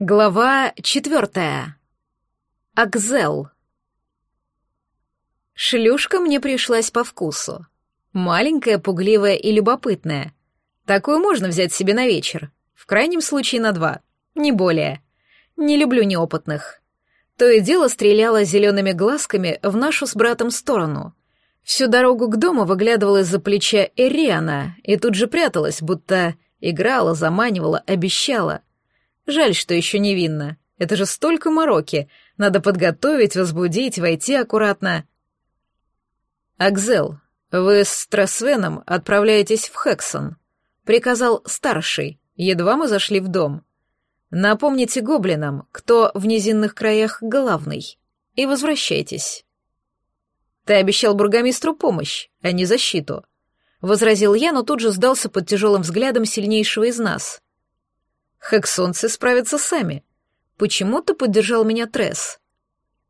Глава четвертая. Акзел. Шлюшка мне пришлась по вкусу. Маленькая, пугливая и любопытная. Такую можно взять себе на вечер. В крайнем случае на два. Не более. Не люблю неопытных. То и дело стреляла зелеными глазками в нашу с братом сторону. Всю дорогу к дому выглядывала из-за плеча Эриана и тут же пряталась, будто играла, заманивала, обещала — Жаль, что еще невинна. Это же столько мороки. Надо подготовить, возбудить, войти аккуратно. «Акзел, вы с Тресвеном отправляетесь в Хексон», — приказал старший, едва мы зашли в дом. «Напомните гоблинам, кто в низинных краях главный, и возвращайтесь». «Ты обещал бургомистру помощь, а не защиту», — возразил я, но тут же сдался под тяжелым взглядом сильнейшего из нас. Хексонцы справятся сами. Почему-то поддержал меня Тресс.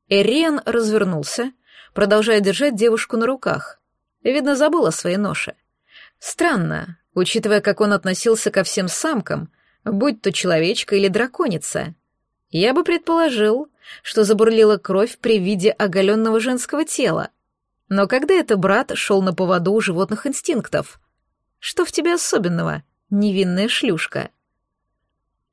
Эриан развернулся, продолжая держать девушку на руках. Видно, забыл о своей ноше. Странно, учитывая, как он относился ко всем самкам, будь то человечка или драконица. Я бы предположил, что забурлила кровь при виде оголенного женского тела. Но когда это брат шел на поводу у животных инстинктов? Что в тебе особенного, невинная шлюшка?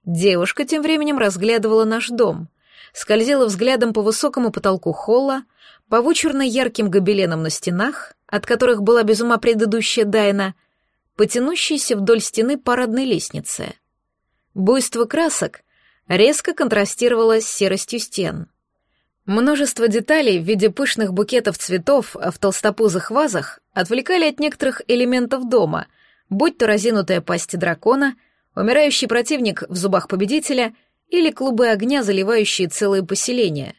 Девушка тем временем разглядывала наш дом, скользила взглядом по высокому потолку холла, по вычурно ярким гобеленам на стенах, от которых была без ума предыдущая Дайна, потянущейся вдоль стены парадной лестницы. Буйство красок резко контрастировало с серостью стен. Множество деталей в виде пышных букетов цветов в толстопузых вазах отвлекали от некоторых элементов дома, будь то разинутая пасть дракона — умирающий противник в зубах победителя или клубы огня, заливающие целые поселения.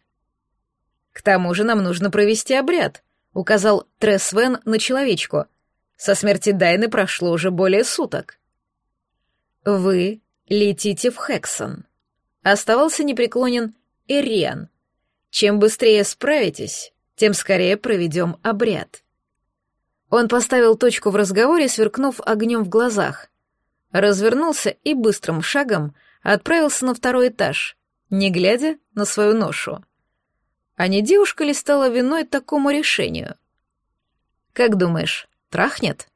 «К тому же нам нужно провести обряд», — указал Тресвен на человечку. «Со смерти Дайны прошло уже более суток». «Вы летите в Хексон». Оставался непреклонен Эриан. «Чем быстрее справитесь, тем скорее проведем обряд». Он поставил точку в разговоре, сверкнув огнем в глазах развернулся и быстрым шагом отправился на второй этаж, не глядя на свою ношу. А не девушка ли стала виной такому решению? «Как думаешь, трахнет?»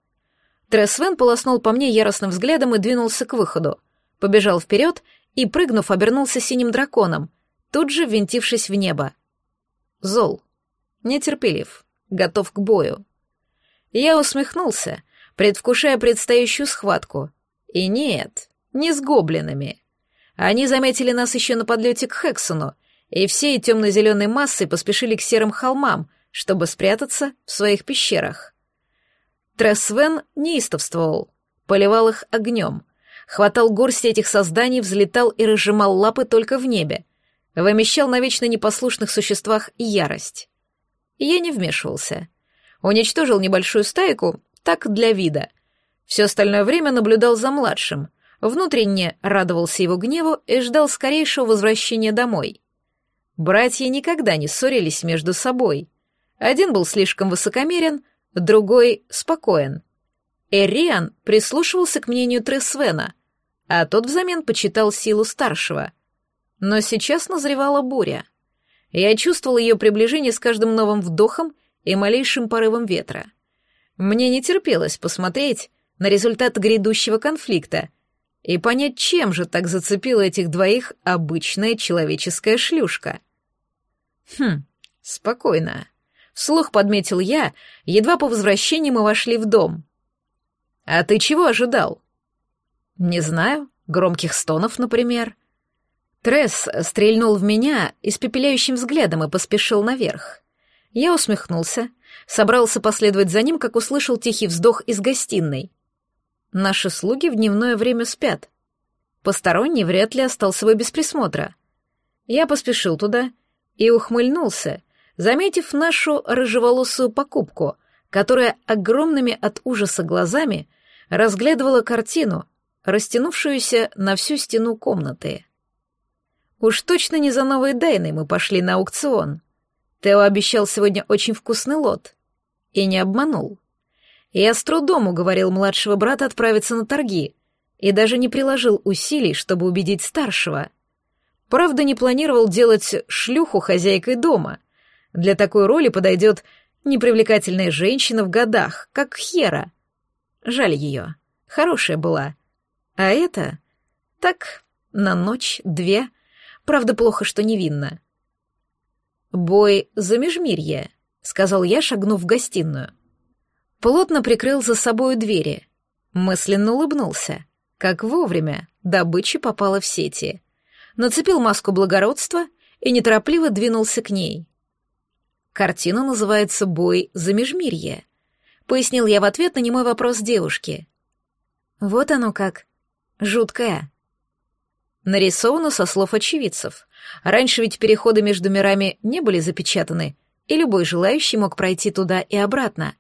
Тресвен полоснул по мне яростным взглядом и двинулся к выходу. Побежал вперед и, прыгнув, обернулся синим драконом, тут же ввинтившись в небо. Зол. Нетерпелив. Готов к бою. Я усмехнулся, предвкушая предстоящую схватку, и нет, не с гоблинами. Они заметили нас еще на подлете к Хексону, и всей темно-зеленой массой поспешили к серым холмам, чтобы спрятаться в своих пещерах. Тресвен неистовствовал, поливал их огнем, хватал горсти этих созданий, взлетал и разжимал лапы только в небе, вымещал на вечно непослушных существах ярость. Я не вмешивался. Уничтожил небольшую стайку, так для вида, все остальное время наблюдал за младшим, внутренне радовался его гневу и ждал скорейшего возвращения домой. Братья никогда не ссорились между собой. Один был слишком высокомерен, другой — спокоен. Эриан прислушивался к мнению Тресвена, а тот взамен почитал силу старшего. Но сейчас назревала буря. Я чувствовал ее приближение с каждым новым вдохом и малейшим порывом ветра. Мне не терпелось посмотреть, на результат грядущего конфликта и понять, чем же так зацепила этих двоих обычная человеческая шлюшка. Хм, спокойно. Вслух подметил я, едва по возвращении мы вошли в дом. А ты чего ожидал? Не знаю, громких стонов, например. Тресс стрельнул в меня испепеляющим взглядом и поспешил наверх. Я усмехнулся, собрался последовать за ним, как услышал тихий вздох из гостиной. Наши слуги в дневное время спят. Посторонний вряд ли остался бы без присмотра. Я поспешил туда и ухмыльнулся, заметив нашу рыжеволосую покупку, которая огромными от ужаса глазами разглядывала картину, растянувшуюся на всю стену комнаты. Уж точно не за новой Дайной мы пошли на аукцион. Тео обещал сегодня очень вкусный лот. И не обманул. Я с трудом уговорил младшего брата отправиться на торги и даже не приложил усилий, чтобы убедить старшего. Правда, не планировал делать шлюху хозяйкой дома. Для такой роли подойдет непривлекательная женщина в годах, как Хера. Жаль ее. Хорошая была. А это... Так, на ночь, две. Правда, плохо, что невинна. «Бой за межмирье», — сказал я, шагнув в гостиную. Плотно прикрыл за собою двери. Мысленно улыбнулся. Как вовремя добыча попала в сети. Нацепил маску благородства и неторопливо двинулся к ней. Картина называется «Бой за межмирье», — пояснил я в ответ на немой вопрос девушки. Вот оно как. Жуткое. Нарисовано со слов очевидцев. Раньше ведь переходы между мирами не были запечатаны, и любой желающий мог пройти туда и обратно.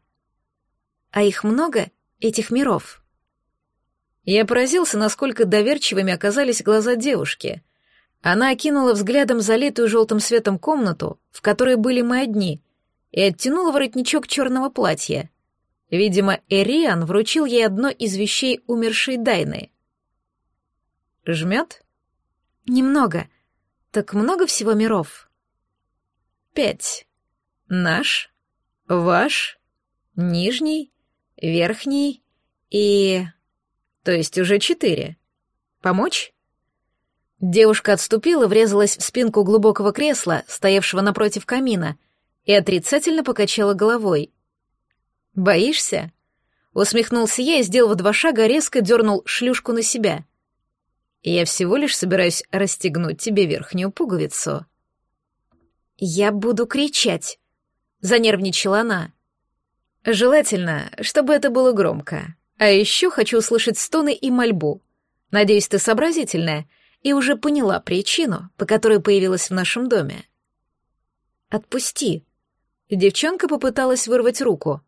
А их много, этих миров? Я поразился, насколько доверчивыми оказались глаза девушки. Она окинула взглядом залитую желтым светом комнату, в которой были мы одни, и оттянула воротничок черного платья. Видимо, Эриан вручил ей одно из вещей умершей Дайны. «Жмет?» «Немного. Так много всего миров?» «Пять. Наш, ваш, нижний, верхний и... То есть уже четыре. Помочь?» Девушка отступила, врезалась в спинку глубокого кресла, стоявшего напротив камина, и отрицательно покачала головой. «Боишься?» Усмехнулся я и, сделав два шага, резко дернул шлюшку на себя. «Я всего лишь собираюсь расстегнуть тебе верхнюю пуговицу». «Я буду кричать», — занервничала она. «Желательно, чтобы это было громко. А еще хочу услышать стоны и мольбу. Надеюсь, ты сообразительная и уже поняла причину, по которой появилась в нашем доме». «Отпусти». Девчонка попыталась вырвать руку,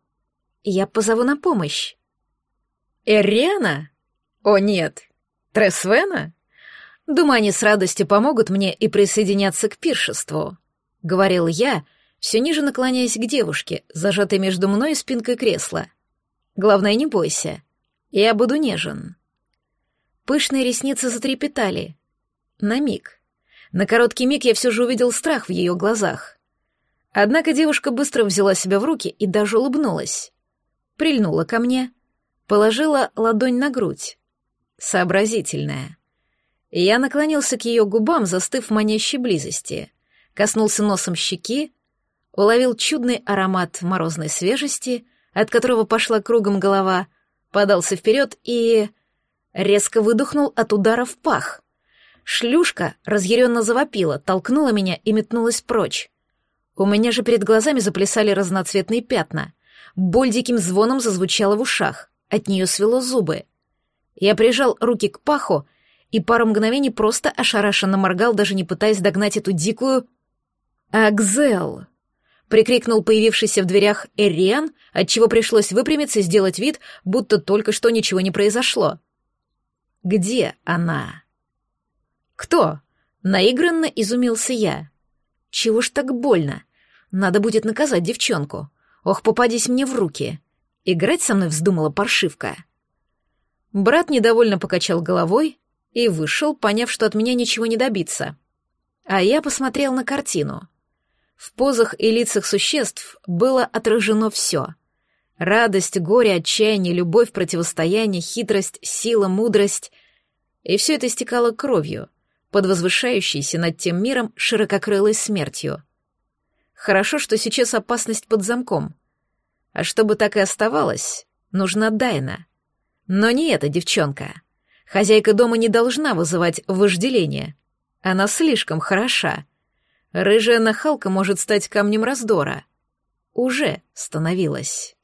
я позову на помощь. Эриана? О нет. Тресвена? Думаю, они с радостью помогут мне и присоединятся к пиршеству, — говорил я, все ниже наклоняясь к девушке, зажатой между мной и спинкой кресла. Главное, не бойся. Я буду нежен. Пышные ресницы затрепетали. На миг. На короткий миг я все же увидел страх в ее глазах. Однако девушка быстро взяла себя в руки и даже улыбнулась прильнула ко мне, положила ладонь на грудь. Сообразительная. Я наклонился к ее губам, застыв в манящей близости, коснулся носом щеки, уловил чудный аромат морозной свежести, от которого пошла кругом голова, подался вперед и... резко выдохнул от удара в пах. Шлюшка разъяренно завопила, толкнула меня и метнулась прочь. У меня же перед глазами заплясали разноцветные пятна. Боль диким звоном зазвучала в ушах, от нее свело зубы. Я прижал руки к паху и пару мгновений просто ошарашенно моргал, даже не пытаясь догнать эту дикую... «Акзел!» — прикрикнул появившийся в дверях Эриан, отчего пришлось выпрямиться и сделать вид, будто только что ничего не произошло. «Где она?» «Кто?» — наигранно изумился я. «Чего ж так больно? Надо будет наказать девчонку. Ох, попадись мне в руки. Играть со мной вздумала паршивка. Брат недовольно покачал головой и вышел, поняв, что от меня ничего не добиться. А я посмотрел на картину. В позах и лицах существ было отражено все. Радость, горе, отчаяние, любовь, противостояние, хитрость, сила, мудрость. И все это истекало кровью, под возвышающейся над тем миром ширококрылой смертью — Хорошо, что сейчас опасность под замком. А чтобы так и оставалось, нужна Дайна. Но не эта девчонка. Хозяйка дома не должна вызывать вожделение. Она слишком хороша. Рыжая нахалка может стать камнем раздора. Уже становилась.